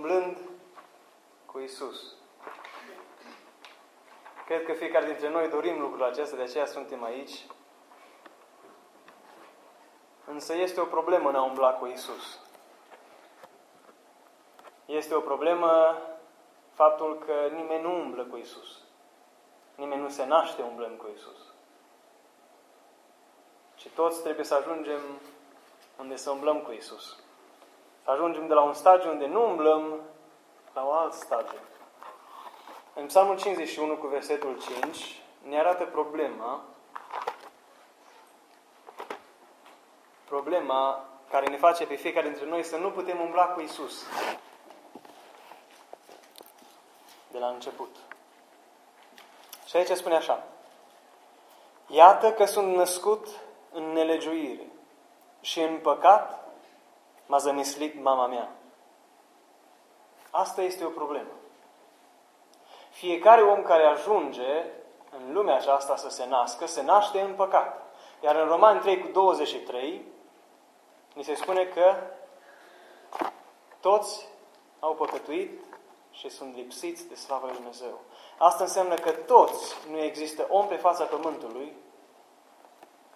umblând cu Isus. Cred că fiecare dintre noi dorim lucrul acesta, de aceea suntem aici. Însă este o problemă în a umbla cu Isus. Este o problemă faptul că nimeni nu umblă cu Isus. Nimeni nu se naște umblând cu Isus. Și toți trebuie să ajungem unde să umblăm cu Isus. Să ajungem de la un stadiu unde nu umblăm la un alt stadiu. În Psalmul 51 cu versetul 5 ne arată problema problema care ne face pe fiecare dintre noi să nu putem umbla cu Isus de la început. Și aici spune așa. Iată că sunt născut în nelegiuire și în păcat m-a zămislit mama mea. Asta este o problemă. Fiecare om care ajunge în lumea aceasta să se nască, se naște în păcat. Iar în Roman 3 cu 23, ni se spune că toți au păcătuit și sunt lipsiți de slavă lui Dumnezeu. Asta înseamnă că toți, nu există om pe fața pământului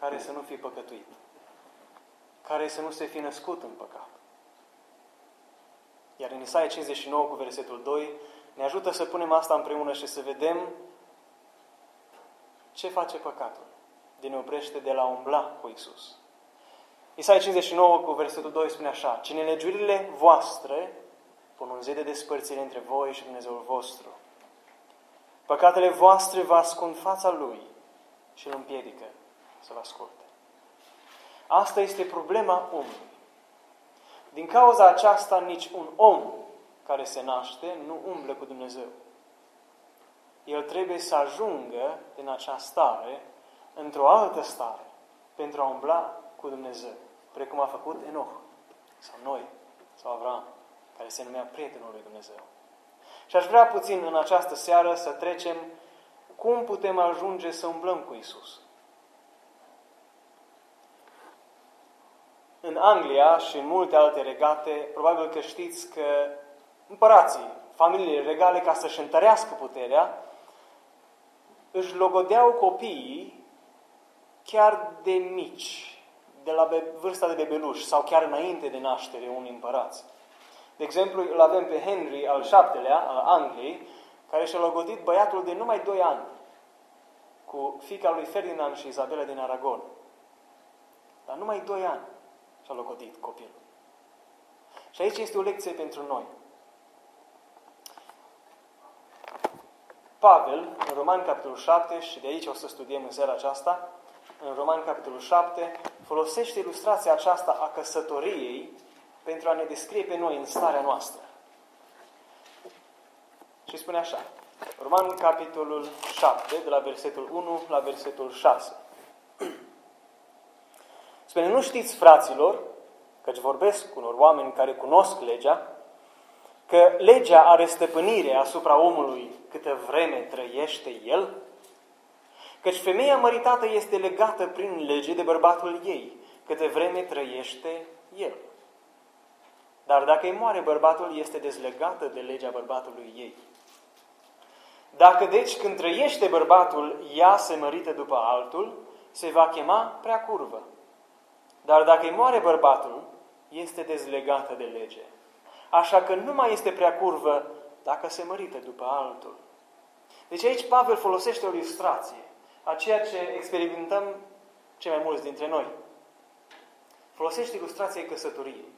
care să nu fie păcătuit. Care să nu se fi născut în păcat. Iar în Isaia 59 cu versetul 2 ne ajută să punem asta împreună și să vedem ce face păcatul. Din ne oprește de la umbla cu Isus. Isaia 59 cu versetul 2 spune așa, Cine legiurile voastre pun un zid de despărțire între voi și Dumnezeul vostru. Păcatele voastre vă ascund fața Lui și îl împiedică să vă asculte. Asta este problema omului. Din cauza aceasta, nici un om care se naște nu umblă cu Dumnezeu. El trebuie să ajungă din acea stare într-o altă stare pentru a umbla cu Dumnezeu, precum a făcut Enoch, sau noi, sau Avram, care se numea prietenul lui Dumnezeu. Și aș vrea puțin în această seară să trecem cum putem ajunge să umblăm cu Isus. În Anglia și în multe alte regate, probabil că știți că împărații, familiile regale, ca să-și întărească puterea, își logodeau copiii chiar de mici, de la vârsta de bebeluș sau chiar înainte de naștere unui împărați. De exemplu, îl avem pe Henry al VII-lea, al Angliei, care și-a logodit băiatul de numai 2 ani cu fica lui Ferdinand și Isabela din Aragon. Dar numai 2 ani și-a logodit copilul. Și aici este o lecție pentru noi. Pavel, în Roman capitolul 7, și de aici o să studiem în seara aceasta, în Roman capitolul 7, folosește ilustrația aceasta a căsătoriei pentru a ne descrie pe noi în starea noastră. Și spune așa, Roman capitolul 7, de la versetul 1 la versetul 6. Spune, nu știți, fraților, căci vorbesc cu unor oameni care cunosc legea, că legea are stăpânire asupra omului câtă vreme trăiește el? Căci femeia măritată este legată prin lege de bărbatul ei, câte vreme trăiește el. Dar dacă îi moare bărbatul, este dezlegată de legea bărbatului ei. Dacă deci când trăiește bărbatul, ea se mărită după altul, se va chema prea curvă. Dar dacă îi moare bărbatul, este dezlegată de lege. Așa că nu mai este prea curvă dacă se mărită după altul. Deci aici Pavel folosește o ilustrație a ceea ce experimentăm cei mai mulți dintre noi. Folosește ilustrația căsătoriei.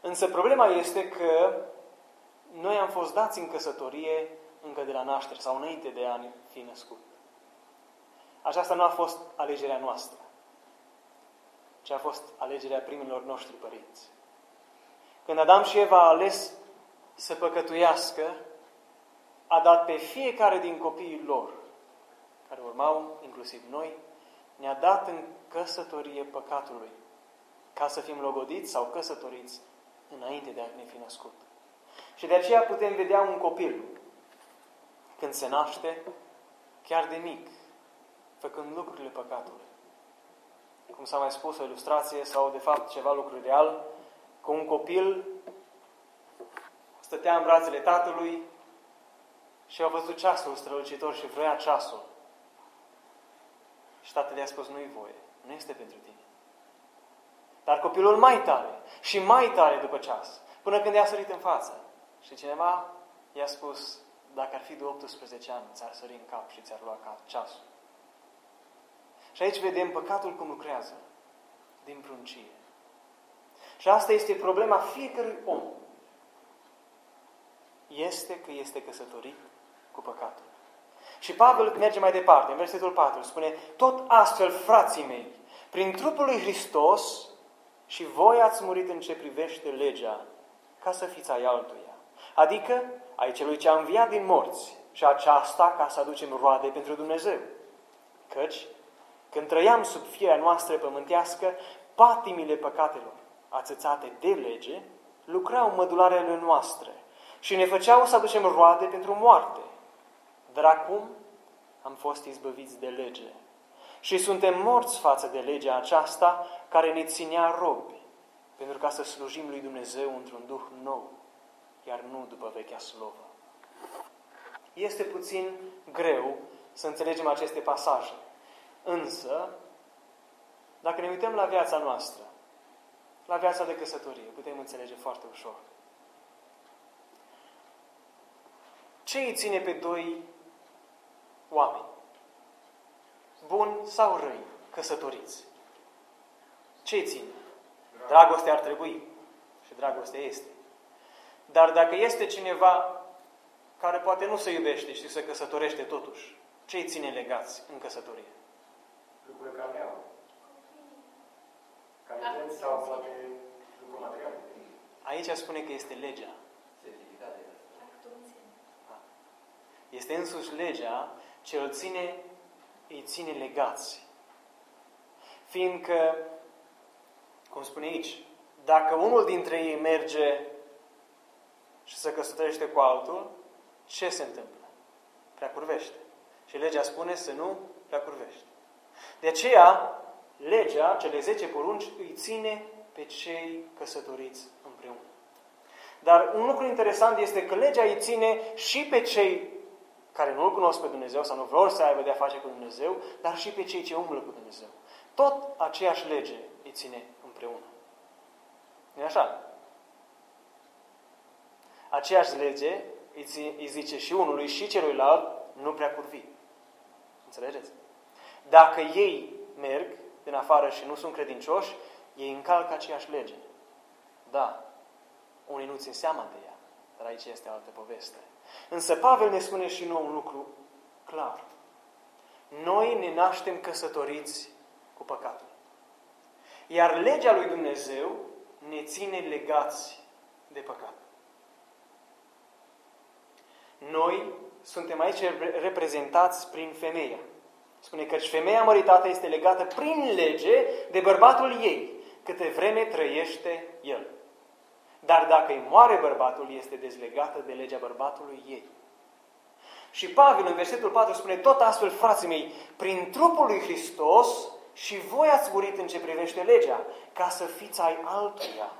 Însă problema este că noi am fost dați în căsătorie încă de la naștere sau înainte de a ne fi născut. Aceasta nu a fost alegerea noastră, ci a fost alegerea primilor noștri părinți. Când Adam și Eva a ales să păcătuiască, a dat pe fiecare din copiii lor, care urmau, inclusiv noi, ne-a dat în căsătorie păcatului, ca să fim logodiți sau căsătoriți înainte de a ne fi născut. Și de aceea putem vedea un copil când se naște, chiar de mic, făcând lucrurile păcatului. Cum s-a mai spus, o ilustrație sau de fapt ceva lucru real, că un copil stătea în brațele tatălui și a văzut ceasul strălucitor și vrea ceasul. Și tatăl i-a spus, nu-i voie, nu este pentru tine. Dar copilul mai tare și mai tare după ceas, până când i-a sărit în față. Și cineva i-a spus, dacă ar fi de 18 ani, ți-ar sări în cap și ți-ar lua ceasul. Și aici vedem păcatul cum lucrează din pruncie. Și asta este problema fiecărui om. Este că este căsătorit cu păcatul. Și Pavel merge mai departe, în versetul 4, spune, tot astfel, frații mei, prin trupul lui Hristos și voi ați murit în ce privește legea, ca să fiți ai altuia. Adică ai celui ce a înviat din morți și aceasta ca să aducem roade pentru Dumnezeu. Căci, când trăiam sub firea noastră pământească, patimile păcatelor, ațățate de lege, lucrau mădularele noastre și ne făceau să aducem roade pentru moarte. Dar acum am fost izbăviți de lege și suntem morți față de legea aceasta care ne ținea robi, pentru ca să slujim lui Dumnezeu într-un duh nou, iar nu după vechea slovă. Este puțin greu să înțelegem aceste pasaje. Însă, dacă ne uităm la viața noastră, la viața de căsătorie, putem înțelege foarte ușor. Ce îi ține pe doi oameni? Buni sau răi, căsătoriți? Ce îi ține? Dragostea ar trebui. Și dragostea este. Dar dacă este cineva care poate nu se iubește și se căsătorește totuși, ce îi ține legați în căsătorie? Lucrurile care au. Calități sau poate lucruri materiale. Aici spune că este legea. Este însuși legea ce îl ține, îi ține legați. Fiindcă, cum spune aici, dacă unul dintre ei merge și se căsătorește cu altul, ce se întâmplă? Prea curvește. Și legea spune să nu prea curvește. De aceea, legea, cele 10 porunci, îi ține pe cei căsătoriți împreună. Dar un lucru interesant este că legea îi ține și pe cei care nu-L cunosc pe Dumnezeu sau nu vor să aibă de-a face cu Dumnezeu, dar și pe cei ce umblă cu Dumnezeu. Tot aceeași lege îi ține împreună. nu așa? Aceeași lege îi zice și unului și celuilalt, nu prea curvi. Înțelegeți? Dacă ei merg din afară și nu sunt credincioși, ei încalcă aceeași lege. Da, unii nu țin seama de ea, dar aici este altă poveste. Însă Pavel ne spune și nou un lucru clar. Noi ne naștem căsătoriți cu păcatul. Iar legea lui Dumnezeu ne ține legați de păcat. Noi suntem aici reprezentați prin femeia. Spune că femeia măritată este legată prin lege de bărbatul ei, câte vreme trăiește el. Dar dacă îi moare bărbatul, este dezlegată de legea bărbatului ei. Și Pavel în versetul 4 spune, tot astfel, frații mei, prin trupul lui Hristos și voi ați murit în ce privește legea, ca să fiți ai altuia.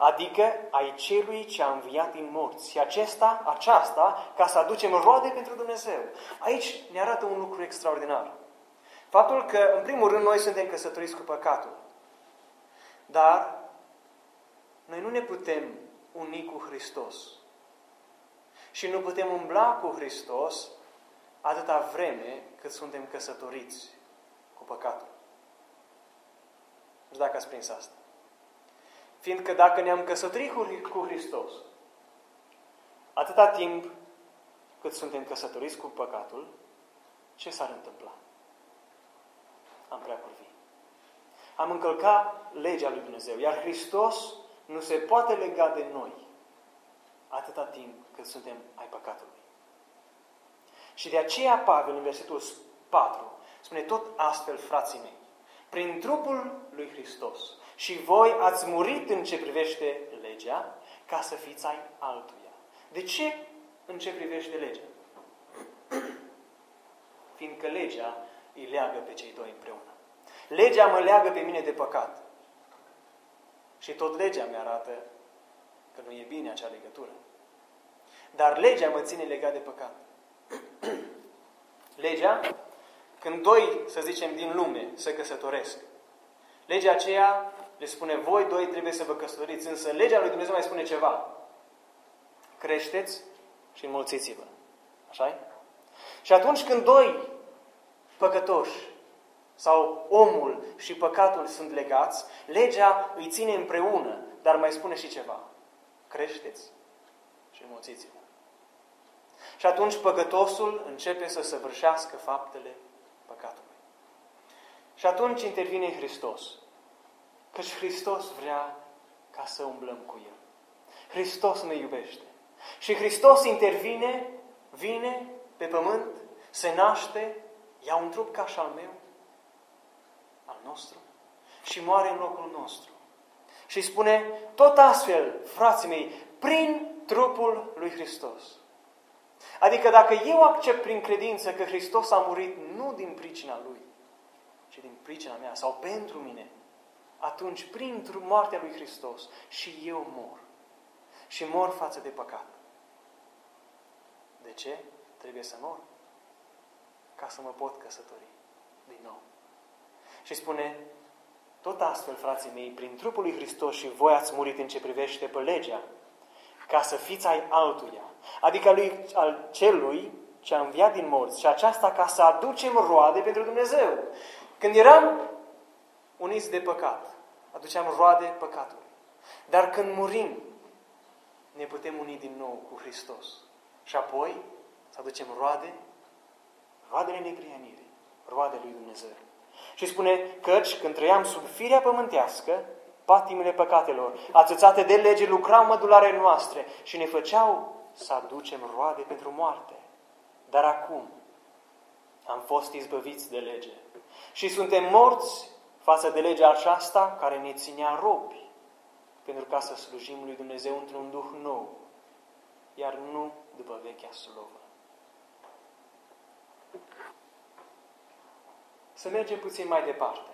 Adică ai celui ce a înviat din morți. Și acesta, aceasta, ca să aducem roade pentru Dumnezeu. Aici ne arată un lucru extraordinar. Faptul că, în primul rând, noi suntem căsătoriți cu păcatul. Dar noi nu ne putem uni cu Hristos. Și nu putem umbla cu Hristos atâta vreme cât suntem căsătoriți cu păcatul. Nu știu dacă ați prins asta. Fiindcă dacă ne-am căsătorit cu Hristos, atâta timp cât suntem căsătoriți cu păcatul, ce s-ar întâmpla? Am prea curvi. Am încălcat legea lui Dumnezeu. Iar Hristos nu se poate lega de noi atâta timp cât suntem ai păcatului. Și de aceea Pavel, în versetul 4, spune tot astfel, frații mei, prin trupul lui Hristos și voi ați murit în ce privește legea ca să fiți ai altuia. De ce în ce privește legea? Fiindcă legea îi leagă pe cei doi împreună. Legea mă leagă pe mine de păcat. Și tot legea mi arată că nu e bine acea legătură. Dar legea mă ține legat de păcat. legea, când doi, să zicem, din lume se căsătoresc, legea aceea le spune, voi doi trebuie să vă căsătoriți, însă legea lui Dumnezeu mai spune ceva. Creșteți și înmulțiți-vă. așa -i? Și atunci când doi păcătoși sau omul și păcatul sunt legați, legea îi ține împreună, dar mai spune și ceva. Creșteți și înmulțiți-vă. Și atunci păcătosul începe să săvârșească faptele păcatului. Și atunci intervine Hristos. Căci Hristos vrea ca să umblăm cu El. Hristos ne iubește. Și Hristos intervine, vine pe pământ, se naște, ia un trup ca și al meu, al nostru, și moare în locul nostru. Și spune, tot astfel, frații mei, prin trupul lui Hristos. Adică dacă eu accept prin credință că Hristos a murit nu din pricina Lui, ci din pricina mea sau pentru mine, atunci prin moartea lui Hristos și eu mor. Și mor față de păcat. De ce? Trebuie să mor. Ca să mă pot căsători din nou. Și spune, tot astfel, frații mei, prin trupul lui Hristos și voi ați murit în ce privește pe legea, ca să fiți ai altuia, adică lui, al celui ce a înviat din morți și aceasta ca să aducem roade pentru Dumnezeu. Când eram uniți de păcat, aduceam roade păcatului. Dar când murim, ne putem uni din nou cu Hristos. Și apoi să aducem roade, roadele neprianirii, roade lui Dumnezeu. Și spune, căci când trăiam sub firea pământească, patimile păcatelor, atâțate de lege, lucrau mădularele noastre și ne făceau să aducem roade pentru moarte. Dar acum am fost izbăviți de lege și suntem morți față de legea aceasta care ne ținea robi, pentru ca să slujim lui Dumnezeu într-un duh nou, iar nu după vechea slovă. Să mergem puțin mai departe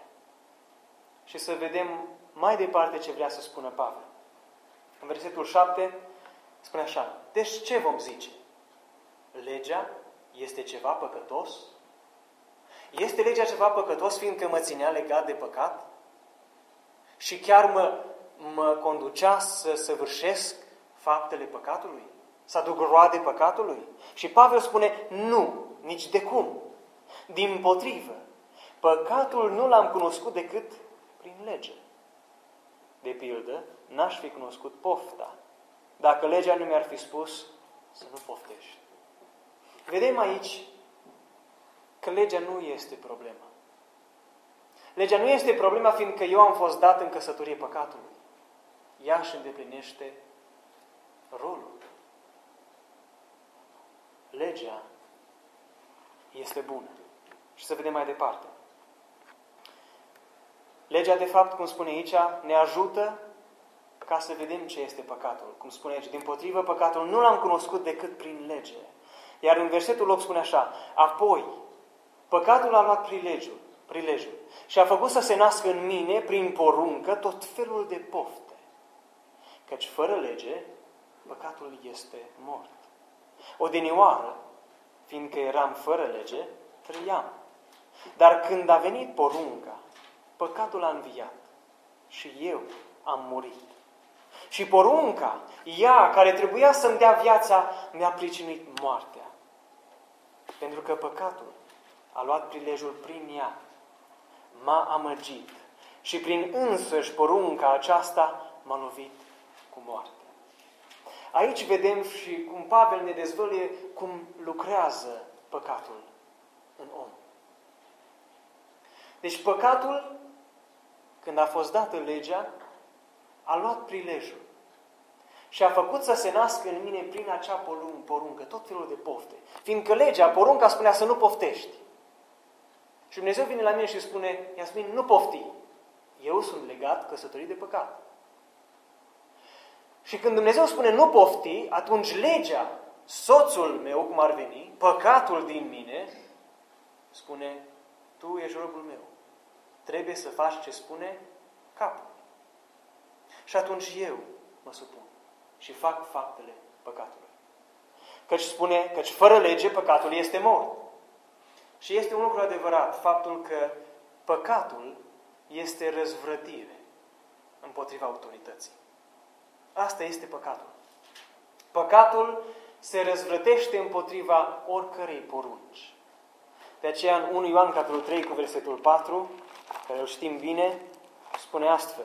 și să vedem mai departe ce vrea să spună Pavel. În versetul 7 spune așa, deci ce vom zice? Legea este ceva păcătos? Este legea ceva păcătos fiindcă mă ținea legat de păcat? Și chiar mă, mă conducea să săvârșesc faptele păcatului? Să aduc roade păcatului? Și Pavel spune, nu, nici de cum. Din potrivă, păcatul nu l-am cunoscut decât prin lege. De pildă, n-aș fi cunoscut pofta, dacă legea nu mi-ar fi spus să nu poftești. Vedem aici că legea nu este problema. Legea nu este problema fiindcă eu am fost dat în căsătorie păcatului. Ea își îndeplinește rolul. Legea este bună. Și să vedem mai departe. Legea, de fapt, cum spune aici, ne ajută ca să vedem ce este păcatul. Cum spune aici, din potrivă, păcatul nu l-am cunoscut decât prin lege. Iar în versetul 8 spune așa, apoi, Păcatul a luat prilejul, prilejul și a făcut să se nască în mine, prin poruncă, tot felul de pofte. Căci fără lege, păcatul este mort. Odinioară, fiindcă eram fără lege, trăiam. Dar când a venit porunca, păcatul a înviat și eu am murit. Și porunca, ea care trebuia să-mi dea viața, mi-a pricinuit moartea. Pentru că păcatul a luat prilejul prin ea, m-a amăgit și prin însăși porunca aceasta m-a lovit cu moarte. Aici vedem și cum Pavel ne dezvăluie cum lucrează păcatul în om. Deci păcatul, când a fost dată legea, a luat prilejul și a făcut să se nască în mine prin acea poruncă, tot felul de pofte. Fiindcă legea, porunca spunea să nu poftești. Și Dumnezeu vine la mine și spune, Iasmin, nu pofti. Eu sunt legat, căsătorit de păcat. Și când Dumnezeu spune nu pofti, atunci legea, soțul meu, cum ar veni, păcatul din mine, spune, tu ești robul meu. Trebuie să faci ce spune capul. Și atunci eu mă supun și fac faptele păcatului. Căci spune, căci fără lege păcatul este mort. Și este un lucru adevărat, faptul că păcatul este răzvrătire împotriva autorității. Asta este păcatul. Păcatul se răzvrătește împotriva oricărei porunci. De aceea în 1 Ioan capitolul 3 cu versetul 4, care îl știm bine, spune astfel.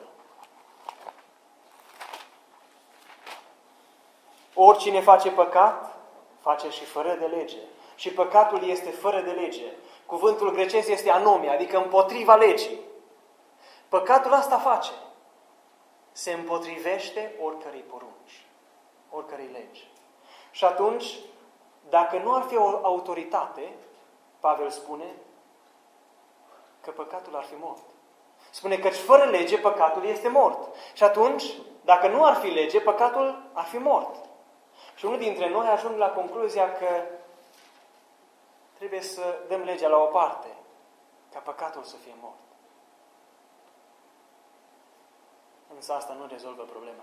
Oricine face păcat, face și fără de lege. Și păcatul este fără de lege. Cuvântul grecesc este anomie, adică împotriva legii. Păcatul asta face. Se împotrivește oricărei porunci, oricărei legi. Și atunci, dacă nu ar fi o autoritate, Pavel spune că păcatul ar fi mort. Spune că fără lege păcatul este mort. Și atunci, dacă nu ar fi lege, păcatul ar fi mort. Și unul dintre noi ajung la concluzia că trebuie să dăm legea la o parte, ca păcatul să fie mort. Însă asta nu rezolvă problema.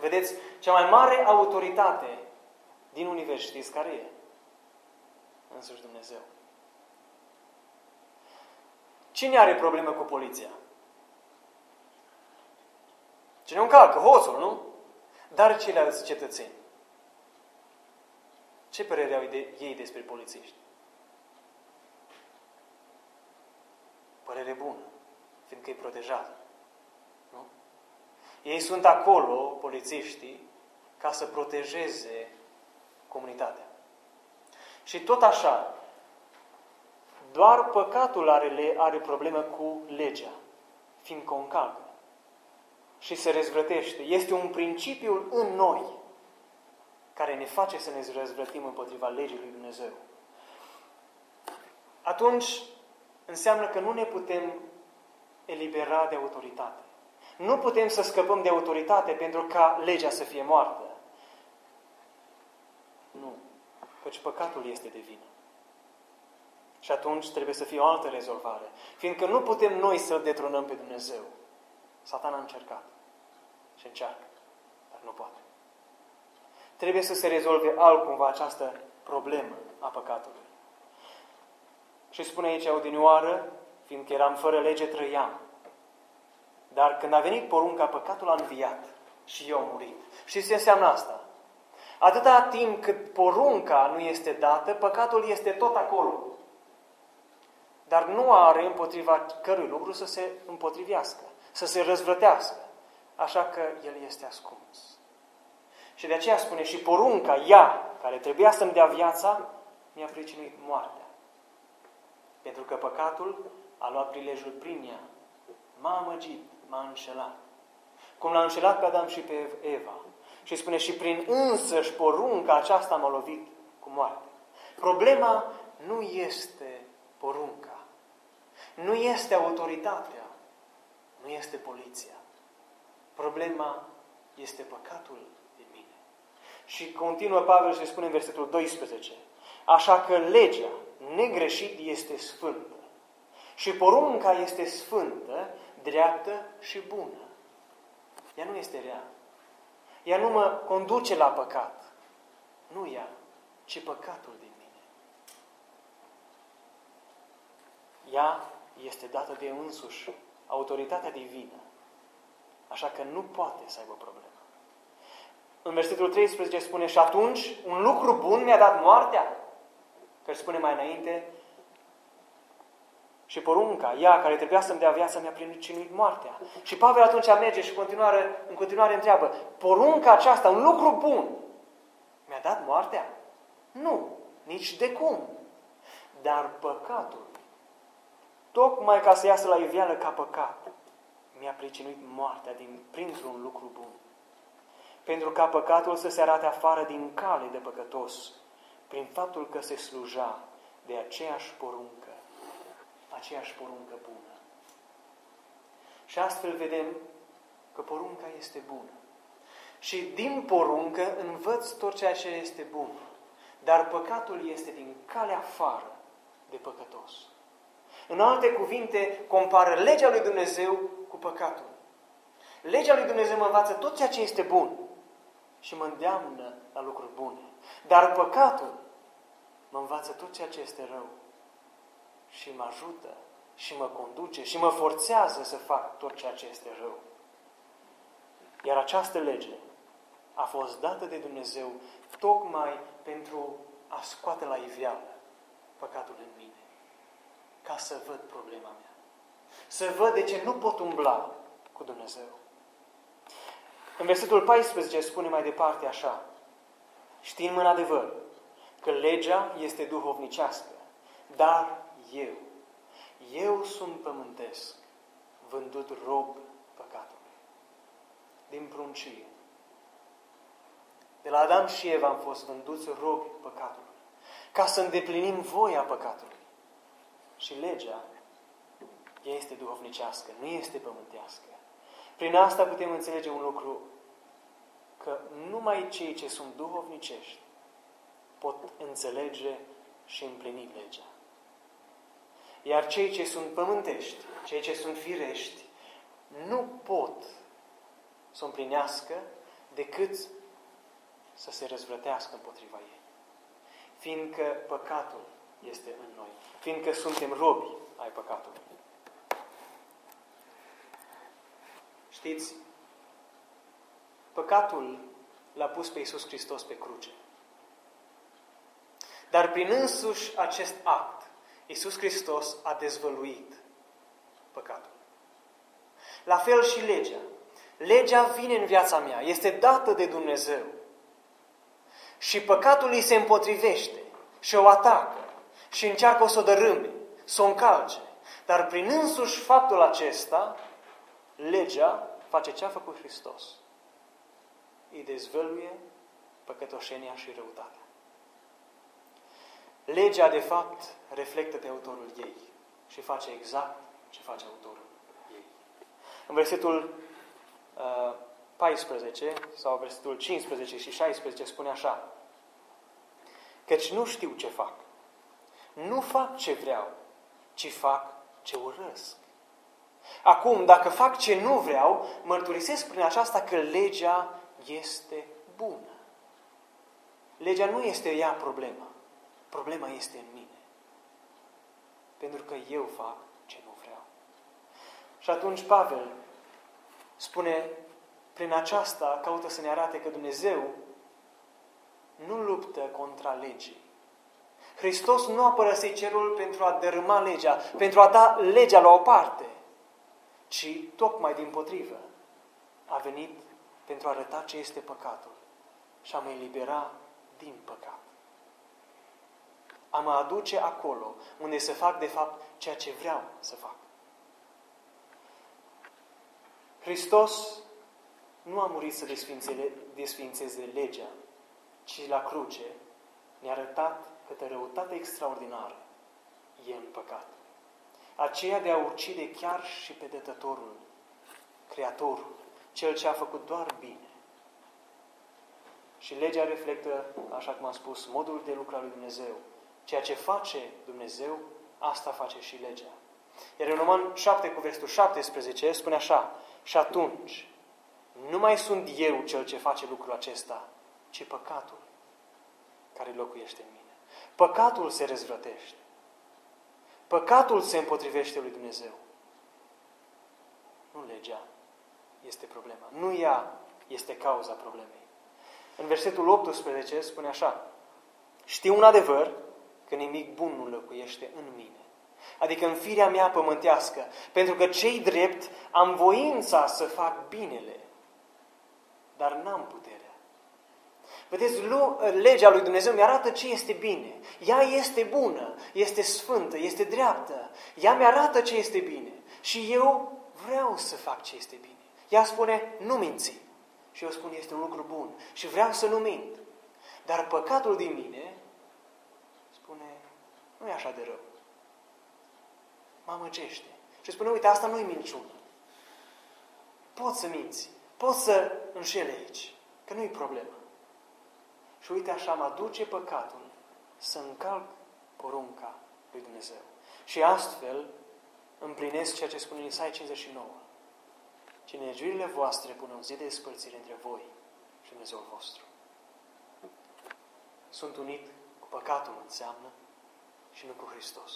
Vedeți, cea mai mare autoritate din univers, știți care e? Însuși Dumnezeu. Cine are problemă cu poliția? Cine încalcă? Hoțul, nu? Dar ceilalți cetățeni. Ce părere au de ei despre polițiști? Părere bună, fiindcă e protejat. Nu? Ei sunt acolo, polițiștii, ca să protejeze comunitatea. Și tot așa, doar păcatul are, are problemă cu legea, fiindcă o încalcă și se răzvrătește. Este un principiu în noi care ne face să ne răzvrătim împotriva legii lui Dumnezeu. Atunci înseamnă că nu ne putem elibera de autoritate. Nu putem să scăpăm de autoritate pentru ca legea să fie moartă. Nu. Căci păcatul este de vină. Și atunci trebuie să fie o altă rezolvare. Fiindcă nu putem noi să-L detronăm pe Dumnezeu. Satan a încercat. Și încearcă. Dar nu poate. Trebuie să se rezolve altcumva această problemă a păcatului. Și spune aici odinioară, fiindcă eram fără lege, trăiam. Dar când a venit porunca, păcatul a înviat și eu am murit. Știți ce înseamnă asta? Atâta timp cât porunca nu este dată, păcatul este tot acolo. Dar nu are împotriva cărui lucru să se împotrivească, să se răzvrătească. Așa că el este ascuns. Și de aceea spune, și porunca, ea, care trebuia să-mi dea viața, mi-a pricinuit moartea. Pentru că păcatul a luat prilejul prin ea. M-a amăgit, m-a înșelat. Cum l-a înșelat pe Adam și pe Eva. Și spune, și prin însăși porunca aceasta m-a lovit cu moarte. Problema nu este porunca. Nu este autoritatea. Nu este poliția. Problema este păcatul din mine. Și continuă Pavel și spune în versetul 12. Așa că legea negreșit este sfântă. Și porunca este sfântă, dreaptă și bună. Ea nu este rea. Ea nu mă conduce la păcat. Nu ea, ci păcatul din mine. Ea este dată de însuși autoritatea divină. Așa că nu poate să aibă problemă. În versetul 13 spune, și atunci un lucru bun mi-a dat moartea. Că spune mai înainte, și porunca, ea care trebuia să-mi dea viață, mi-a pricinuit moartea. Și Pavel atunci merge și continuare, în continuare întreabă, porunca aceasta, un lucru bun, mi-a dat moartea? Nu, nici de cum. Dar păcatul, tocmai ca să iasă la iveală ca păcat, mi-a pricinuit moartea din, printr-un lucru bun. Pentru ca păcatul să se arate afară din cale de păcătos, prin faptul că se sluja de aceeași poruncă, aceeași poruncă bună. Și astfel vedem că porunca este bună. Și din poruncă învăț tot ceea ce este bun. Dar păcatul este din calea afară de păcătos. În alte cuvinte, compară legea lui Dumnezeu cu păcatul. Legea lui Dumnezeu mă învață tot ceea ce este bun și mă îndeamnă la lucruri bune. Dar păcatul mă învață tot ceea ce este rău și mă ajută și mă conduce și mă forțează să fac tot ceea ce este rău. Iar această lege a fost dată de Dumnezeu tocmai pentru a scoate la iveală păcatul în mine. Ca să văd problema mea. Să văd de ce nu pot umbla cu Dumnezeu. În versetul 14 spune mai departe așa. Știm în adevăr că legea este duhovnicească, dar eu, eu sunt pământesc, vândut rob păcatului. Din pruncie. De la Adam și Eva am fost vânduți robi păcatului. Ca să îndeplinim voia păcatului. Și legea, ea este duhovnicească, nu este pământească. Prin asta putem înțelege un lucru, că numai cei ce sunt duhovnicești pot înțelege și împlini legea. Iar cei ce sunt pământești, cei ce sunt firești, nu pot să o împlinească decât să se răzvrătească împotriva ei. Fiindcă păcatul este în noi. Fiindcă suntem robi ai păcatului. Știți, păcatul l-a pus pe Iisus Hristos pe cruce. Dar prin însuși acest act, Iisus Hristos a dezvăluit păcatul. La fel și legea. Legea vine în viața mea, este dată de Dumnezeu. Și păcatul îi se împotrivește și o atacă și încearcă să o dărâme, să o încalce. Dar prin însuși faptul acesta, legea face ce a făcut Hristos. Îi dezvăluie păcătoșenia și răutatea. Legea, de fapt, reflectă pe autorul ei și face exact ce face autorul ei. În versetul uh, 14 sau versetul 15 și 16 spune așa Căci nu știu ce fac. Nu fac ce vreau, ci fac ce urăsc. Acum, dacă fac ce nu vreau, mărturisesc prin aceasta că legea este bună. Legea nu este ea problema. Problema este în mine. Pentru că eu fac ce nu vreau. Și atunci Pavel spune, prin aceasta caută să ne arate că Dumnezeu nu luptă contra legii. Hristos nu a părăsit cerul pentru a dărâma legea, pentru a da legea la o parte, ci tocmai din potrivă a venit pentru a arăta ce este păcatul și a mă elibera din păcat. A mă aduce acolo unde să fac de fapt ceea ce vreau să fac. Hristos nu a murit să desfințeze legea, ci la cruce ne-a arătat câtă răutate extraordinară e în păcat. Aceea de a ucide chiar și pe dătătorul, Creatorul, Cel ce a făcut doar bine. Și legea reflectă, așa cum am spus, modul de lucru al lui Dumnezeu. Ceea ce face Dumnezeu, asta face și legea. Iar în Roman 7 cu versetul 17 spune așa, și atunci, nu mai sunt eu cel ce face lucrul acesta, ci păcatul care locuiește în mine. Păcatul se răzvrătește. Păcatul se împotrivește lui Dumnezeu. Nu legea este problema. Nu ea este cauza problemei. În versetul 18 spune așa, Știu un adevăr că nimic bun nu locuiește în mine. Adică în firea mea pământească. Pentru că cei drept am voința să fac binele, dar n-am puterea. Vedeți, legea lui Dumnezeu mi-arată ce este bine. Ea este bună, este sfântă, este dreaptă. Ea mi-arată ce este bine. Și eu vreau să fac ce este bine. Ea spune, nu minți. Și eu spun, este un lucru bun. Și vreau să nu mint. Dar păcatul din mine spune, nu e așa de rău. Mă amăgește. Și spune, uite, asta nu-i minciună. Poți să minți. Poți să înșele aici. Că nu-i problemă. Și uite așa mă duce păcatul să încalc porunca lui Dumnezeu. Și astfel împlinesc ceea ce spune în Isaia 59. Ci negiurile voastre pun un zid de spărțire între voi și Dumnezeul vostru. Sunt unit cu păcatul înseamnă și nu cu Hristos.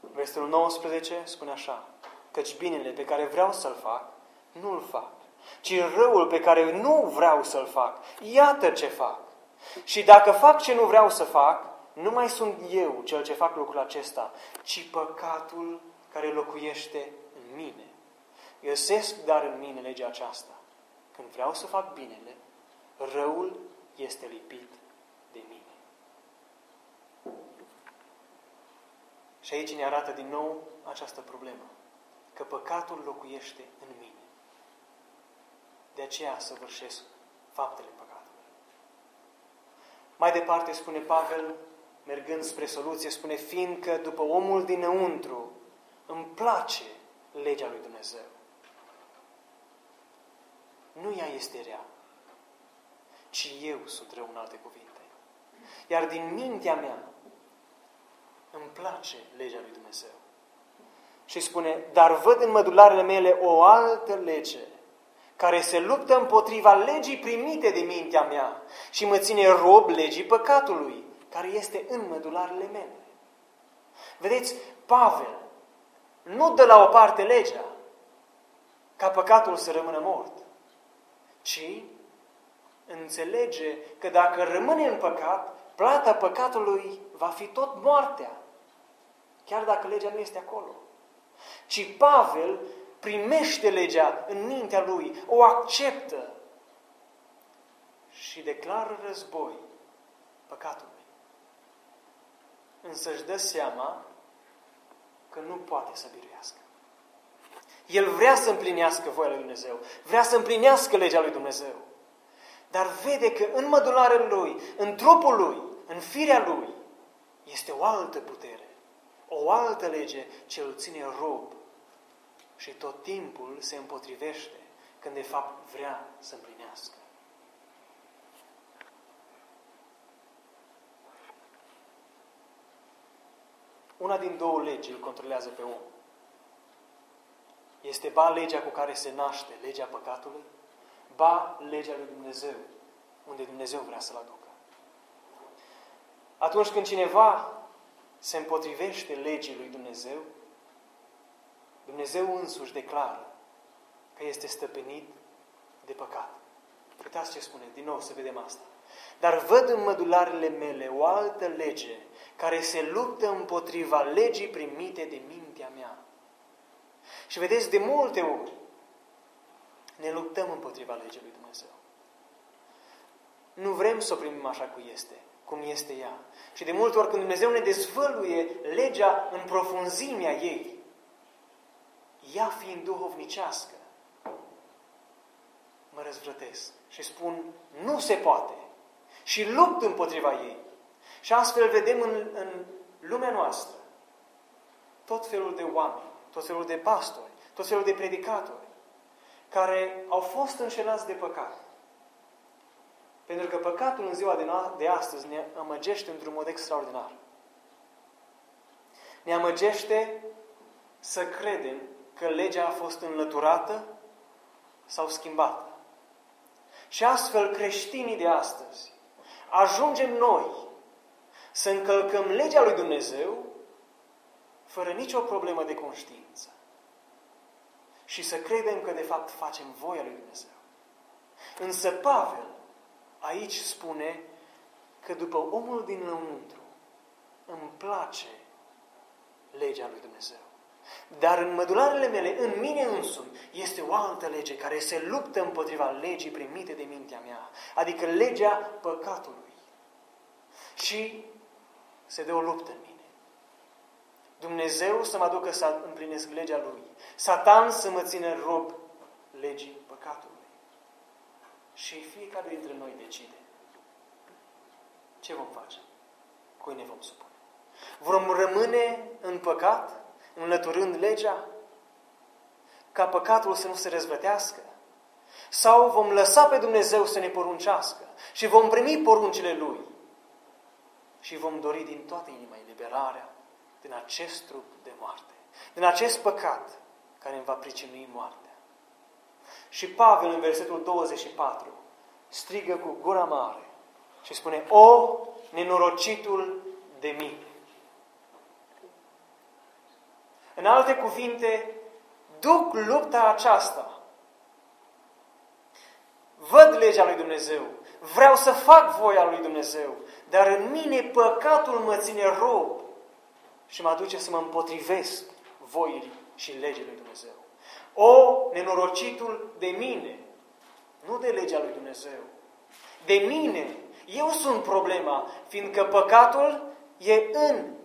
Versetul 19 spune așa, căci binele pe care vreau să-l fac, nu-l fac, ci răul pe care nu vreau să-l fac, iată ce fac. Și dacă fac ce nu vreau să fac, nu mai sunt eu cel ce fac lucrul acesta, ci păcatul care locuiește în mine. Găsesc dar în mine legea aceasta. Când vreau să fac binele, răul este lipit de mine. Și aici ne arată din nou această problemă. Că păcatul locuiește în mine. De aceea săvârșesc faptele păcatului. Mai departe spune Pavel, mergând spre soluție, spune, fiindcă după omul dinăuntru îmi place legea lui Dumnezeu. Nu ea este rea, ci eu sunt rău în alte cuvinte. Iar din mintea mea îmi place legea lui Dumnezeu. Și spune, dar văd în mădularele mele o altă lege care se luptă împotriva legii primite de mintea mea și mă ține rob legii păcatului, care este în mădularele mele. Vedeți, Pavel nu dă la o parte legea ca păcatul să rămână mort, ci înțelege că dacă rămâne în păcat, plata păcatului va fi tot moartea, chiar dacă legea nu este acolo. Ci Pavel primește legea în mintea lui, o acceptă și declară război păcatului. Însă își dă seama că nu poate să biruiască. El vrea să împlinească voia lui Dumnezeu, vrea să împlinească legea lui Dumnezeu. Dar vede că în mădularele lui, în trupul lui, în firea lui, este o altă putere, o altă lege ce îl ține rob și tot timpul se împotrivește când de fapt vrea să împlinească. Una din două legi îl controlează pe om. Este ba legea cu care se naște, legea păcatului, ba legea lui Dumnezeu, unde Dumnezeu vrea să-l aducă. Atunci când cineva se împotrivește legii lui Dumnezeu, Dumnezeu însuși declară că este stăpenit de păcat. Uitați ce spune, din nou să vedem asta. Dar văd în mădularele mele o altă lege care se luptă împotriva legii primite de mintea mea. Și vedeți, de multe ori ne luptăm împotriva legii lui Dumnezeu. Nu vrem să o primim așa cum este, cum este ea. Și de multe ori când Dumnezeu ne dezvăluie legea în profunzimea ei, ea fiind duhovnicească, mă răzvrătesc și spun, nu se poate. Și lupt împotriva ei. Și astfel vedem în, în lumea noastră tot felul de oameni, tot felul de pastori, tot felul de predicatori, care au fost înșelați de păcat. Pentru că păcatul în ziua de, de astăzi ne amăgește într-un mod extraordinar. Ne amăgește să credem că legea a fost înlăturată sau schimbată. Și astfel creștinii de astăzi ajungem noi să încălcăm legea lui Dumnezeu fără nicio problemă de conștiință. Și să credem că de fapt facem voia lui Dumnezeu. Însă Pavel aici spune că după omul din lăuntru îmi place legea lui Dumnezeu. Dar în mădularele mele, în mine însumi, este o altă lege care se luptă împotriva legii primite de mintea mea, adică legea păcatului. Și se dă o luptă în mine. Dumnezeu să mă aducă să împlinesc legea Lui. Satan să mă țină rob legii păcatului. Și fiecare dintre noi decide. Ce vom face? Cui ne vom supune? Vom rămâne în păcat înlăturând legea, ca păcatul să nu se răzvătească? Sau vom lăsa pe Dumnezeu să ne poruncească și vom primi poruncile Lui și vom dori din toată inima eliberarea din acest trup de moarte, din acest păcat care îmi va pricinui moartea. Și Pavel, în versetul 24, strigă cu gura mare și spune, O, nenorocitul de mine! În alte cuvinte, duc lupta aceasta. Văd legea lui Dumnezeu. Vreau să fac voia lui Dumnezeu. Dar în mine păcatul mă ține rob și mă duce să mă împotrivesc voii și legii lui Dumnezeu. O, nenorocitul de mine, nu de legea lui Dumnezeu. De mine. Eu sunt problema, fiindcă păcatul e în mine.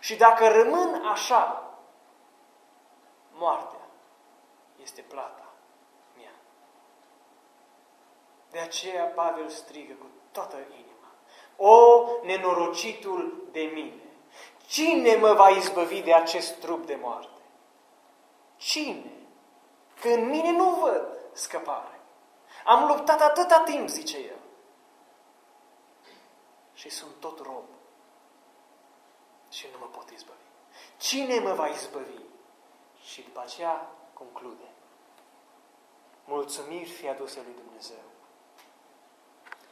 Și dacă rămân așa, moartea este plata mea. De aceea Pavel strigă cu toată inima. O, nenorocitul de mine! Cine mă va izbăvi de acest trup de moarte? Cine? Că în mine nu văd scăpare. Am luptat atâta timp, zice el. Și sunt tot rob. Și nu mă pot izbăvi. Cine mă va izbăvi? Și după aceea conclude. Mulțumiri fie aduse lui Dumnezeu.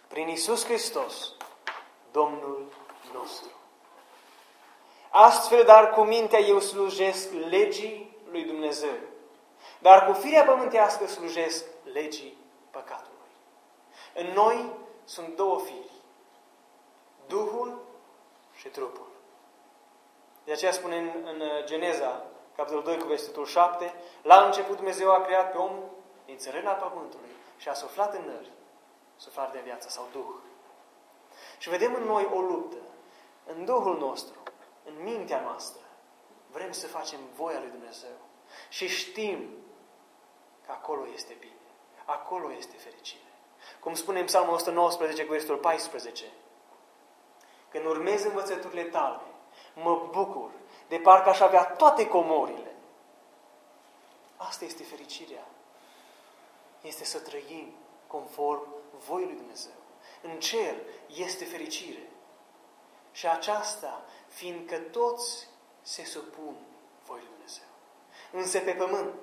Prin Isus Hristos, Domnul nostru. Astfel, dar cu mintea eu slujesc legii lui Dumnezeu, dar cu firea pământească slujesc legii păcatului. În noi sunt două firi, Duhul și trupul. De aceea spune în, în Geneza, capitolul 2 cu versetul 7, la început Dumnezeu a creat pe om din țărâna pământului și a suflat în nări, suflat de viață sau Duh. Și vedem în noi o luptă, în Duhul nostru, în mintea noastră. Vrem să facem voia lui Dumnezeu. Și știm că acolo este bine. Acolo este fericire. Cum spune în Psalmul 119 cu versetul 14. Când urmez învățăturile tale, mă bucur de parcă aș avea toate comorile. Asta este fericirea. Este să trăim conform voii lui Dumnezeu. În cer este fericire. Și aceasta, fiindcă toți se supun voi lui Dumnezeu. Însă pe pământ,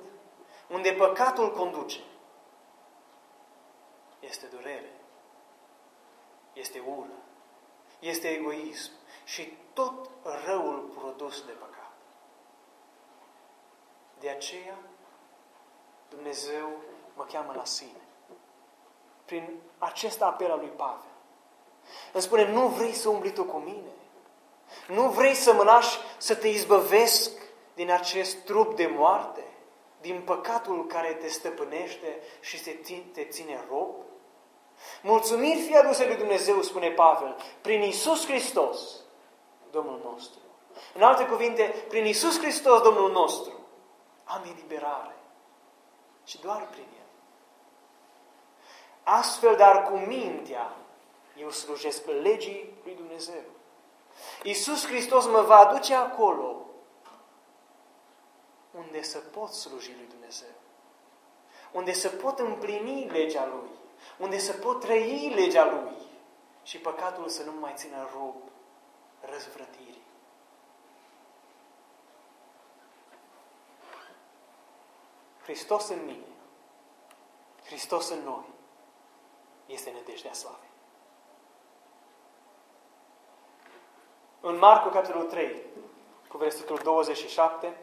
unde păcatul conduce, este durere, este ură, este egoism și tot răul produs de păcat. De aceea, Dumnezeu mă cheamă la sine prin acest apel al lui Pavel. Îmi spune, nu vrei să umbli tu cu mine? Nu vrei să mă lași să te izbăvesc din acest trup de moarte? Din păcatul care te stăpânește și te, te ține rob? Mulțumiri fie aduse lui Dumnezeu, spune Pavel, prin Isus Hristos, Domnul nostru. În alte cuvinte, prin Isus Hristos, Domnul nostru, am eliberare. Și doar prin El. Astfel, dar cu mintea, eu slujesc legii lui Dumnezeu. Iisus Hristos mă va aduce acolo unde să pot sluji lui Dumnezeu. Unde să pot împlini legea Lui. Unde să pot trăi legea Lui. Și păcatul să nu mai țină rob răzvrătirii. Hristos în mine. Hristos în noi este nădejdea slavei. În Marcu, capitolul 3, cu versetul 27,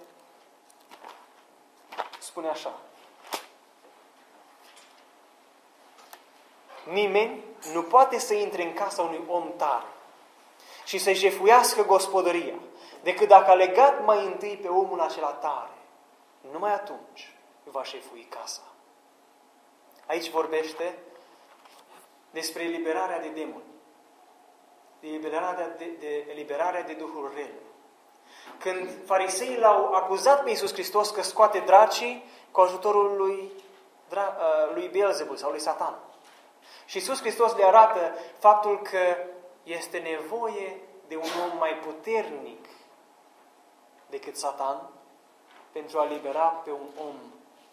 spune așa. Nimeni nu poate să intre în casa unui om tare și să-i jefuiască gospodăria, decât dacă a legat mai întâi pe omul acela tare. Numai atunci va șefui casa. Aici vorbește despre eliberarea de demoni, de eliberarea de, de, eliberarea de Duhul Rel. Când fariseii l-au acuzat pe Iisus Hristos că scoate dracii cu ajutorul lui, dra, uh, lui Beelzebul sau lui Satan. Și Iisus Hristos le arată faptul că este nevoie de un om mai puternic decât Satan pentru a libera pe un om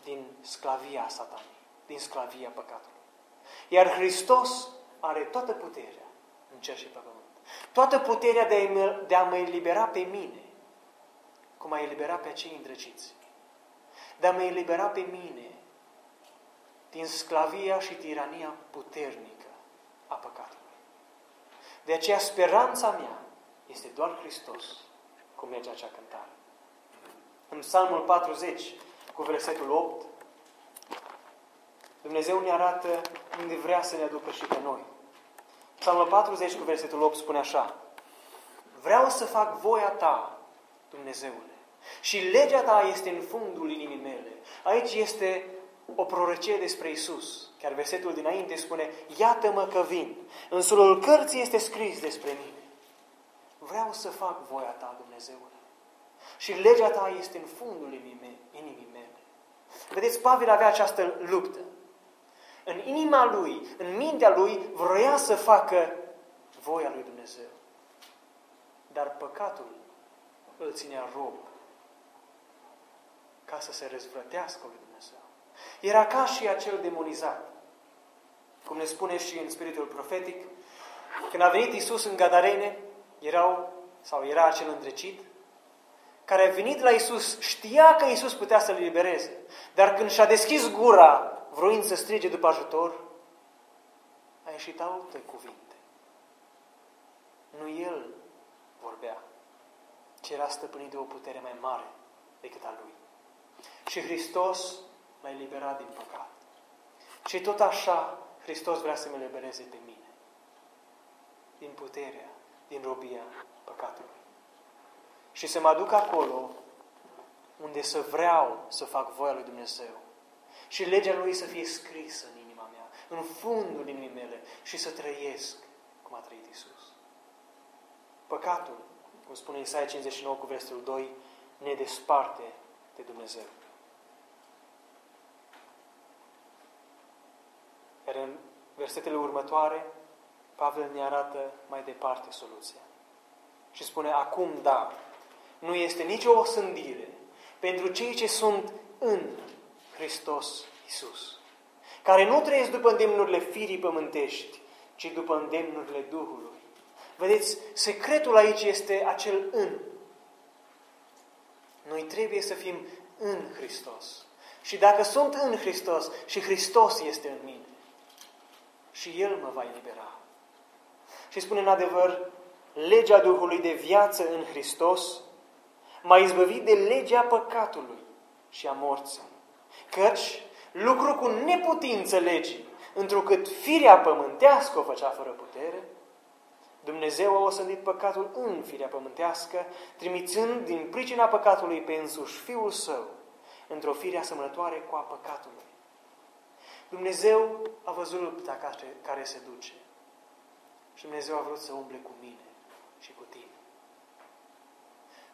din sclavia Satanului, din sclavia păcatului. Iar Hristos are toată puterea în cer și pe pământ. Toată puterea de a, de a mă elibera pe mine cum a eliberat pe acei îndrăciți, dar mă elibera pe mine din sclavia și tirania puternică a păcatului. De aceea speranța mea este doar Hristos, cum merge acea cântare. În Psalmul 40, cu versetul 8, Dumnezeu ne arată unde vrea să ne aducă și pe noi. Psalmul 40 cu versetul 8 spune așa. Vreau să fac voia ta, Dumnezeule. Și legea ta este în fundul inimii mele. Aici este o prorăcie despre Isus. Chiar versetul dinainte spune, Iată-mă că vin. În sulul cărții este scris despre mine. Vreau să fac voia ta, Dumnezeule. Și legea ta este în fundul inimii mele. Vedeți, Pavel avea această luptă. În inima lui, în mintea lui, vroia să facă voia lui Dumnezeu. Dar păcatul îl ținea rob ca să se răzvrătească lui Dumnezeu. Era ca și acel demonizat. Cum ne spune și în spiritul profetic, când a venit Isus în Gadarene, erau, sau era acel îndrecit, care a venit la Isus, știa că Isus putea să-l libereze, dar când și-a deschis gura vroind să strige după ajutor, a ieșit alte cuvinte. Nu el vorbea, ci era stăpânit de o putere mai mare decât a lui. Și Hristos l-a eliberat din păcat. Și tot așa, Hristos vrea să mă elibereze pe mine. Din puterea, din robia păcatului. Și să mă aduc acolo unde să vreau să fac voia lui Dumnezeu și legea Lui să fie scrisă în inima mea, în fundul inimii mele și să trăiesc cum a trăit Isus. Păcatul, cum spune Isaia 59 cu versetul 2, ne desparte de Dumnezeu. Iar în versetele următoare, Pavel ne arată mai departe soluția. Și spune, acum da, nu este nicio osândire pentru cei ce sunt în Hristos Isus, care nu trăiesc după îndemnurile firii pământești, ci după îndemnurile Duhului. Vedeți, secretul aici este acel în. Noi trebuie să fim în Hristos. Și dacă sunt în Hristos și Hristos este în mine, și El mă va elibera. Și spune în adevăr, legea Duhului de viață în Hristos m-a izbăvit de legea păcatului și a morții. Căci lucru cu neputință legii, întrucât firea pământească o făcea fără putere, Dumnezeu a osândit păcatul în firea pământească, trimițând din pricina păcatului pe însuși Fiul Său, într-o fire asemănătoare cu a păcatului. Dumnezeu a văzut lupta care se duce. Și Dumnezeu a vrut să umble cu mine și cu tine.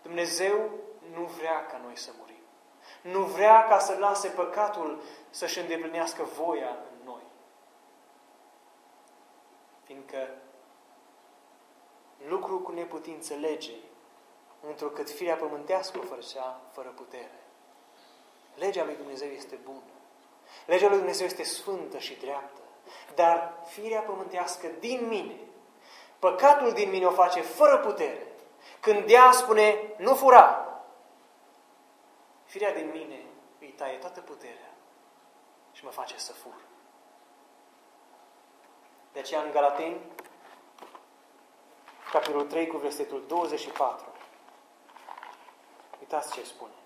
Dumnezeu nu vrea ca noi să murim. Nu vrea ca să lase păcatul să-și îndeplinească voia în noi. Fiindcă lucru cu neputință legei, întrucât firea pământească o făcea fără putere. Legea lui Dumnezeu este bună. Legea lui Dumnezeu este sfântă și dreaptă. Dar firea pământească din mine, păcatul din mine o face fără putere. Când ea spune, nu fura, Firea din mine îi taie toată puterea și mă face să fur. De aceea în Galateni, capitolul 3 cu versetul 24, uitați ce spune.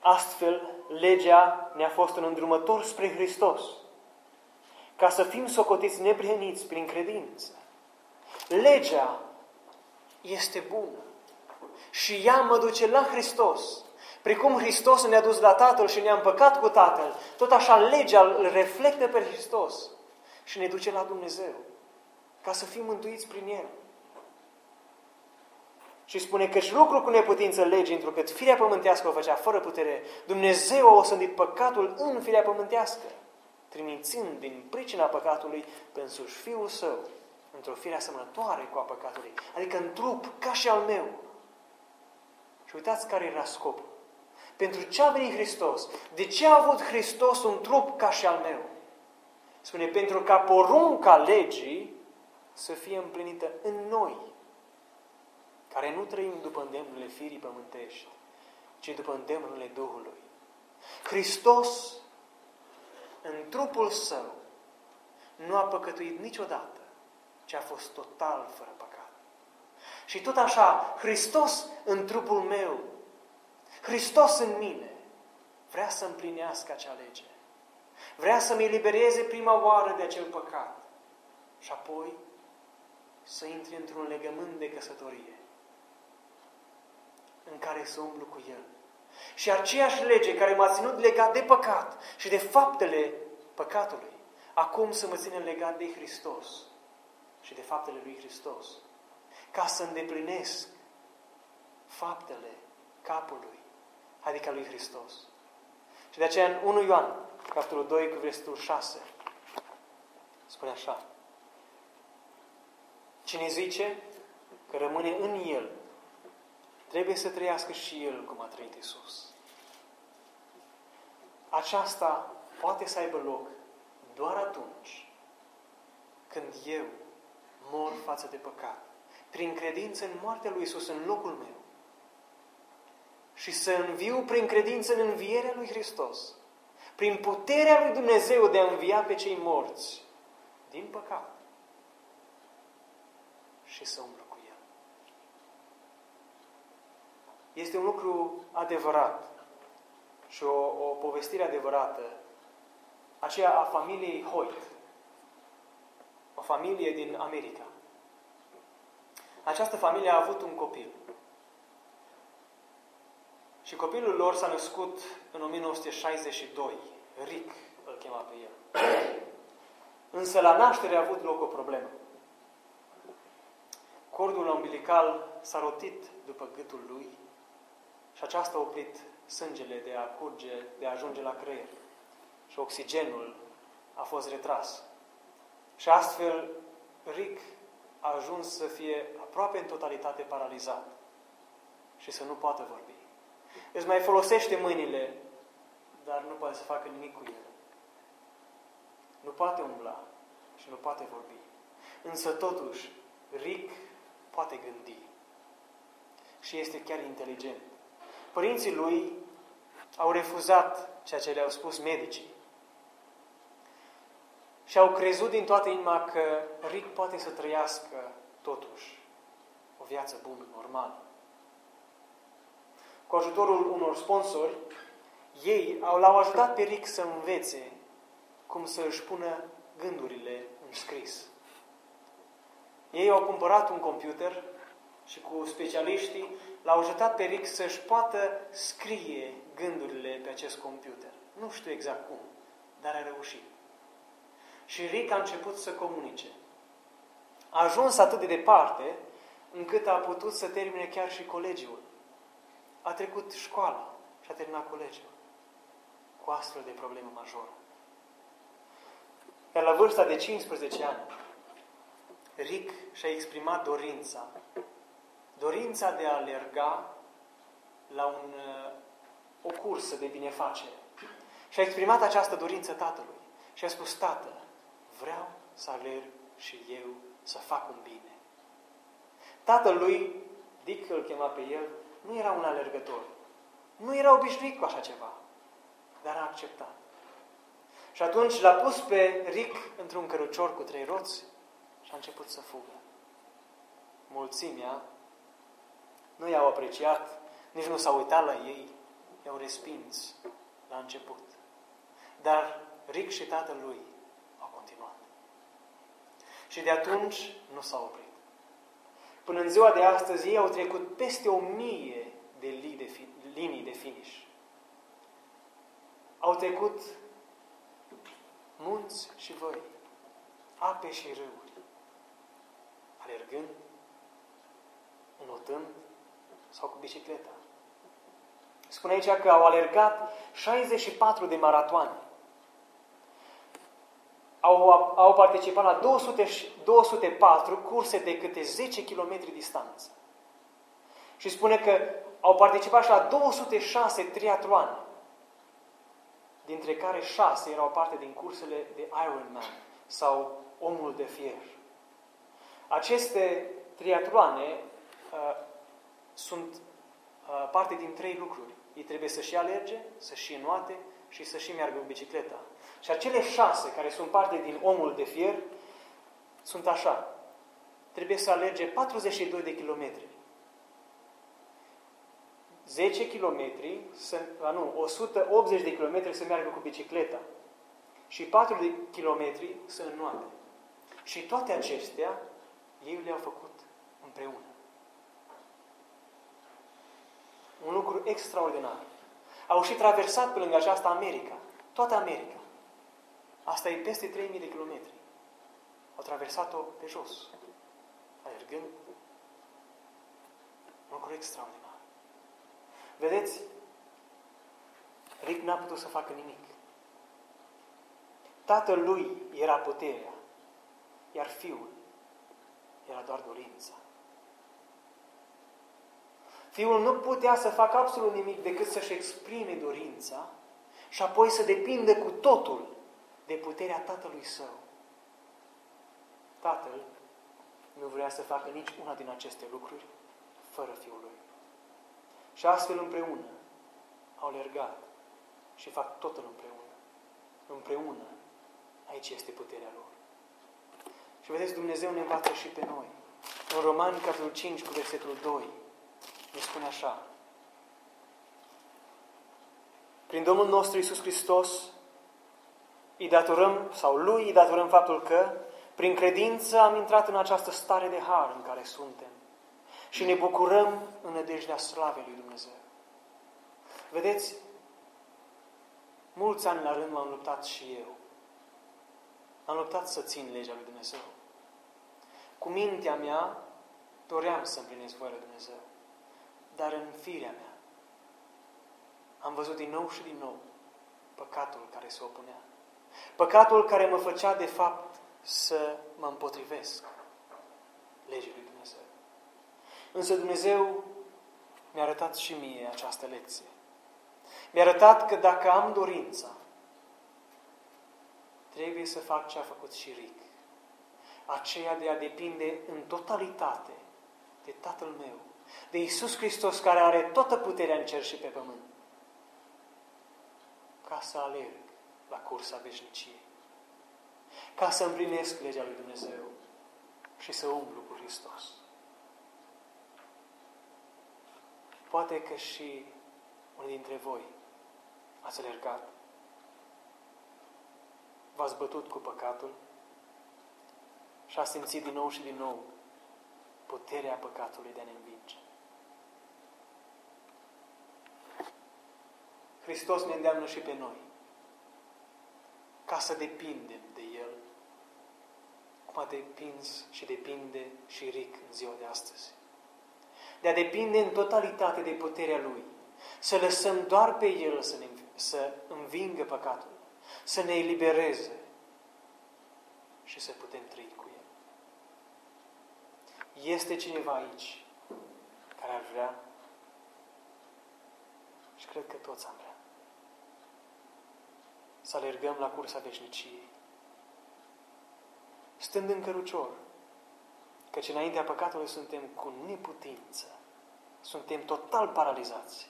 Astfel, legea ne-a fost un îndrumător spre Hristos, ca să fim socotiți neprihăniți prin credință. Legea este bună și ea mă duce la Hristos. Precum Hristos ne-a dus la Tatăl și ne-a împăcat cu Tatăl, tot așa legea îl reflectă pe Hristos și ne duce la Dumnezeu, ca să fim mântuiți prin El. Și spune că și lucru cu neputință legii, întrucât firea pământească o făcea fără putere, Dumnezeu a osândit păcatul în firea pământească, trimițând din pricina păcatului pe însuși Fiul Său, într-o fire asemănătoare cu a păcatului, adică în trup ca și al meu, și uitați care era scopul. Pentru ce a venit Hristos? De ce a avut Hristos un trup ca și al meu? Spune, pentru ca porunca legii să fie împlinită în noi. Care nu trăim după îndemnurile firii pământești, ci după îndemnurile Duhului. Hristos, în trupul său, nu a păcătuit niciodată, ci a fost total fără păcat. Și tot așa, Hristos în trupul meu, Hristos în mine, vrea să împlinească acea lege. Vrea să-mi elibereze prima oară de acel păcat. Și apoi să intri într-un legământ de căsătorie în care să umblu cu El. Și aceeași lege care m-a ținut legat de păcat și de faptele păcatului, acum să mă țină legat de Hristos și de faptele lui Hristos, ca să îndeplinesc faptele capului, adică lui Hristos. Și de aceea în 1 Ioan, capitolul 2, cu versetul 6, spune așa, Cine zice că rămâne în El, trebuie să trăiască și El cum a trăit Isus. Aceasta poate să aibă loc doar atunci când eu mor față de păcat, prin credință în moartea lui Isus în locul meu și să înviu prin credință în învierea lui Hristos, prin puterea lui Dumnezeu de a învia pe cei morți din păcat și să umblă cu El. Este un lucru adevărat și o, o povestire adevărată, aceea a familiei Hoyt, o familie din America. Această familie a avut un copil. Și copilul lor s-a născut în 1962. Rick îl chema pe el. Însă la naștere a avut loc o problemă. Cordul umbilical s-a rotit după gâtul lui și aceasta a oprit sângele de a curge, de a ajunge la creier. Și oxigenul a fost retras. Și astfel, Rick a ajuns să fie aproape în totalitate paralizat și să nu poată vorbi. Îți mai folosește mâinile, dar nu poate să facă nimic cu ele. Nu poate umbla și nu poate vorbi. Însă totuși, Rick poate gândi. Și este chiar inteligent. Părinții lui au refuzat ceea ce le-au spus medicii. Și au crezut din toată inima că Rick poate să trăiască totuși o viață bună, normală. Cu ajutorul unor sponsori, ei l-au ajutat pe Rick să învețe cum să își pună gândurile în scris. Ei au cumpărat un computer și cu specialiștii l-au ajutat pe Rick să-și poată scrie gândurile pe acest computer. Nu știu exact cum, dar a reușit. Și Rick a început să comunice. A ajuns atât de departe încât a putut să termine chiar și colegiul. A trecut școala și a terminat colegiul cu astfel de problemă majoră. Iar la vârsta de 15 ani, Rick și-a exprimat dorința. Dorința de a alerga la un, uh, o cursă de binefacere. Și a exprimat această dorință tatălui. Și a spus, tată, vreau să alerg și eu să fac un bine. Tatălui, Dick îl chema pe el, nu era un alergător. Nu era obișnuit cu așa ceva. Dar a acceptat. Și atunci l-a pus pe Rick într-un cărucior cu trei roți și a început să fugă. Mulțimea nu i-au apreciat, nici nu s-au uitat la ei, i-au respins la început. Dar Rick și tatăl lui au continuat. Și de atunci nu s-au oprit. Până în ziua de astăzi, ei au trecut peste o mie de linii de finish. Au trecut munți și văi, ape și râuri alergând, înotând sau cu bicicleta. Spune aici că au alergat 64 de maratoane. Au, au participat la 200, 204 curse de câte 10 km distanță. Și spune că au participat și la 206 triatloane, dintre care 6 erau parte din cursele de Ironman sau Omul de Fier. Aceste triatloane uh, sunt uh, parte din trei lucruri. Ei trebuie să-și alerge, să-și înoate și să-și meargă cu bicicleta. Și acele șase care sunt parte din omul de fier sunt așa. Trebuie să alerge 42 de kilometri. 10 km, să, nu, 180 de km să meargă cu bicicleta și 4 de km să înnoate. Și toate acestea ei le-au făcut împreună. Un lucru extraordinar. Au și traversat pe lângă aceasta America. Toată America. Asta e peste 3000 de kilometri. Au traversat-o pe jos. Alergând. Un lucru extraordinar. Vedeți? Rick n-a putut să facă nimic. Tatăl lui era puterea, iar fiul era doar dorința. Fiul nu putea să facă absolut nimic decât să-și exprime dorința și apoi să depindă cu totul de puterea tatălui său. Tatăl nu vrea să facă nici una din aceste lucruri fără fiul lui. Și astfel împreună au lergat și fac totul împreună. Împreună. Aici este puterea lor. Și vedeți, Dumnezeu ne învață și pe noi. În Romani, capitolul 5, cu versetul 2, ne spune așa. Prin Domnul nostru Isus Hristos, îi datorăm, sau Lui îi datorăm faptul că, prin credință am intrat în această stare de har în care suntem și ne bucurăm în nădejdea slavei lui Dumnezeu. Vedeți, mulți ani la rând m-am luptat și eu. Am luptat să țin legea lui Dumnezeu. Cu mintea mea doream să împlinesc voia lui Dumnezeu. Dar în firea mea am văzut din nou și din nou păcatul care se opunea. Păcatul care mă făcea, de fapt, să mă împotrivesc legii lui Dumnezeu. Însă Dumnezeu mi-a arătat și mie această lecție. Mi-a arătat că dacă am dorința, trebuie să fac ce a făcut și Ric. Aceea de a depinde în totalitate de Tatăl meu, de Isus Hristos care are toată puterea în cer și pe pământ, ca să alerg la cursa veșniciei, ca să împlinesc legea lui Dumnezeu și să umblu cu Hristos. Poate că și unii dintre voi ați alergat, v-ați bătut cu păcatul și ați simțit din nou și din nou puterea păcatului de a ne învinge. Hristos ne îndeamnă și pe noi ca să depindem de El, cum a depins și depinde și Ric în ziua de astăzi de a depinde în totalitate de puterea Lui. Să lăsăm doar pe El să, ne, să învingă păcatul, să ne elibereze și să putem trăi cu El. Este cineva aici care ar vrea și cred că toți am vrea să alergăm la cursa veșniciei. Stând în cărucior, Căci înaintea păcatului suntem cu neputință. Suntem total paralizați.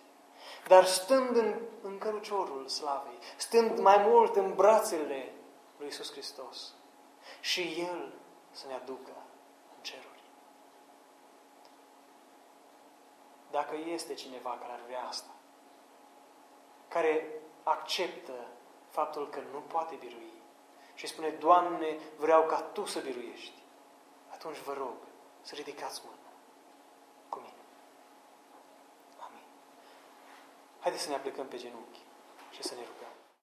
Dar stând în, în căruciorul slavei, stând mai mult în brațele lui Iisus Hristos, și El să ne aducă în ceruri. Dacă este cineva care ar vrea asta, care acceptă faptul că nu poate birui și spune, Doamne, vreau ca Tu să biruiești, atunci vă rog să ridicați mâna cu mine. Amin. Haideți să ne aplicăm pe genunchi și să ne rugăm.